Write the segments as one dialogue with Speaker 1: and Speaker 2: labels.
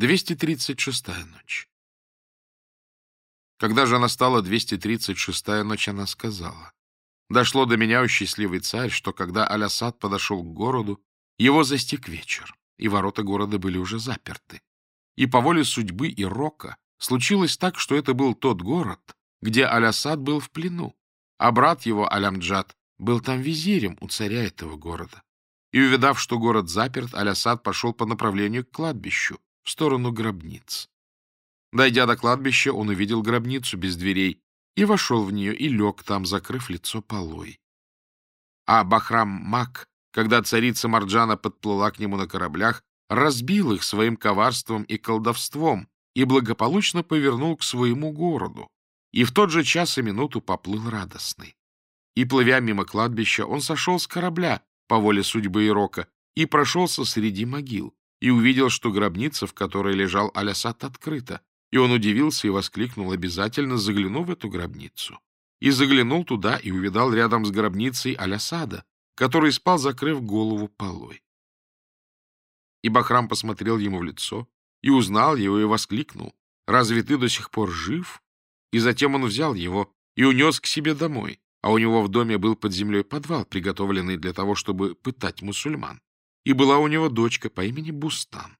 Speaker 1: 236-я ночь. Когда же настала 236-я ночь, она сказала, «Дошло до меня, о счастливый царь, что когда Алясад подошел к городу, его застиг вечер, и ворота города были уже заперты. И по воле судьбы и рока случилось так, что это был тот город, где Алясад был в плену, а брат его, Алямджад, был там визирем у царя этого города. И, увидав, что город заперт, Алясад пошел по направлению к кладбищу, в сторону гробниц. Дойдя до кладбища, он увидел гробницу без дверей и вошел в нее и лег там, закрыв лицо полой. А Бахрам-Мак, когда царица Марджана подплыла к нему на кораблях, разбил их своим коварством и колдовством и благополучно повернул к своему городу. И в тот же час и минуту поплыл радостный. И, плывя мимо кладбища, он сошел с корабля по воле судьбы и рока и прошелся среди могил и увидел, что гробница, в которой лежал Алясат, открыта. И он удивился и воскликнул «Обязательно загляну в эту гробницу». И заглянул туда и увидал рядом с гробницей Алясада, который спал, закрыв голову полой. И Бахрам посмотрел ему в лицо, и узнал его, и воскликнул «Разве ты до сих пор жив?» И затем он взял его и унес к себе домой, а у него в доме был под землей подвал, приготовленный для того, чтобы пытать мусульман и была у него дочка по имени Бустан.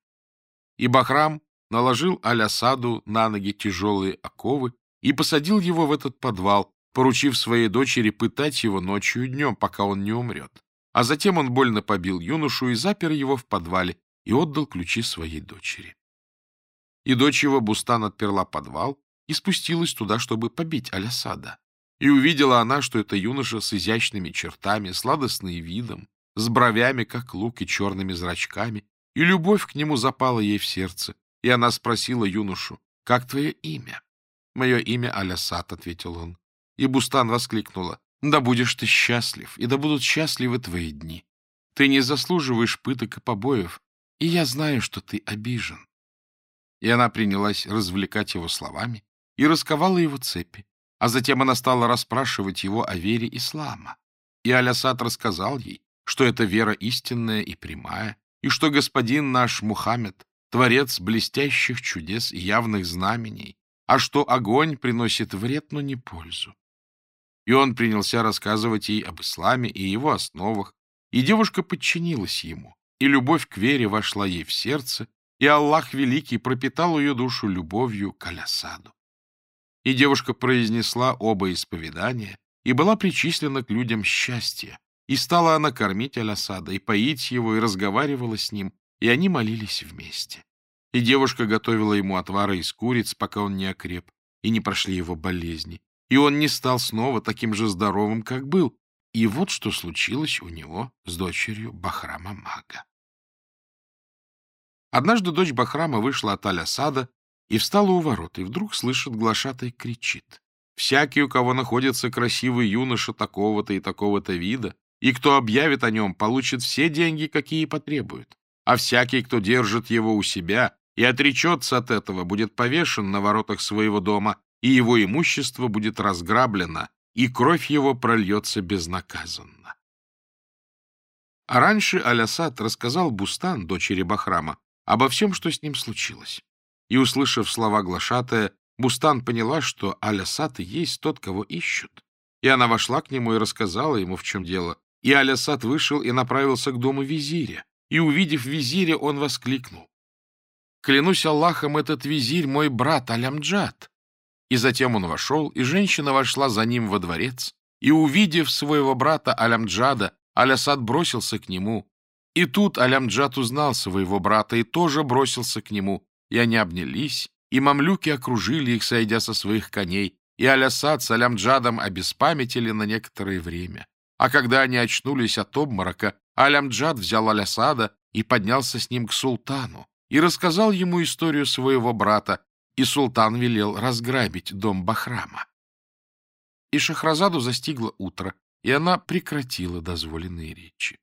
Speaker 1: И Бахрам наложил Алясаду на ноги тяжелые оковы и посадил его в этот подвал, поручив своей дочери пытать его ночью и днем, пока он не умрет. А затем он больно побил юношу и запер его в подвале и отдал ключи своей дочери. И дочь его Бустан отперла подвал и спустилась туда, чтобы побить Алясада. И увидела она, что это юноша с изящными чертами, сладостным видом, с бровями, как лук, и черными зрачками, и любовь к нему запала ей в сердце, и она спросила юношу, «Как твое имя?» «Мое имя Алясат», — ответил он. И Бустан воскликнула, «Да будешь ты счастлив, и да будут счастливы твои дни. Ты не заслуживаешь пыток и побоев, и я знаю, что ты обижен». И она принялась развлекать его словами и расковала его цепи, а затем она стала расспрашивать его о вере ислама. И Алясат рассказал ей, что эта вера истинная и прямая, и что господин наш Мухаммед — творец блестящих чудес и явных знамений, а что огонь приносит вред, но не пользу. И он принялся рассказывать ей об исламе и его основах, и девушка подчинилась ему, и любовь к вере вошла ей в сердце, и Аллах Великий пропитал ее душу любовью к Алясаду. И девушка произнесла оба исповедания и была причислена к людям счастья, и стала она кормить Аль-Асада, и поить его, и разговаривала с ним, и они молились вместе. И девушка готовила ему отвары из куриц, пока он не окреп, и не прошли его болезни. И он не стал снова таким же здоровым, как был. И вот что случилось у него с дочерью Бахрама-мага. Однажды дочь Бахрама вышла от Аль-Асада и встала у ворот, и вдруг слышит глашатай кричит. «Всякий, у кого находится красивый юноша такого-то и такого-то вида, и кто объявит о нем, получит все деньги, какие потребует. А всякий, кто держит его у себя и отречется от этого, будет повешен на воротах своего дома, и его имущество будет разграблено, и кровь его прольется безнаказанно. А раньше Алясад рассказал Бустан, дочери Бахрама, обо всем, что с ним случилось. И, услышав слова глашатая, Бустан поняла, что Алясад и есть тот, кого ищут. И она вошла к нему и рассказала ему, в чем дело, и Алясат вышел и направился к дому визиря. И, увидев визиря, он воскликнул. «Клянусь Аллахом, этот визирь мой брат Алямджад!» И затем он вошел, и женщина вошла за ним во дворец. И, увидев своего брата Алямджада, Алясад бросился к нему. И тут Алямджад узнал своего брата и тоже бросился к нему. И они обнялись, и мамлюки окружили их, сойдя со своих коней, и Алясад с Алямджадом обеспамятили на некоторое время. А когда они очнулись от обморока, Алямджад взял Алясада и поднялся с ним к султану и рассказал ему историю своего брата, и султан велел разграбить дом Бахрама. И Шахразаду застигло утро, и она прекратила дозволенные речи.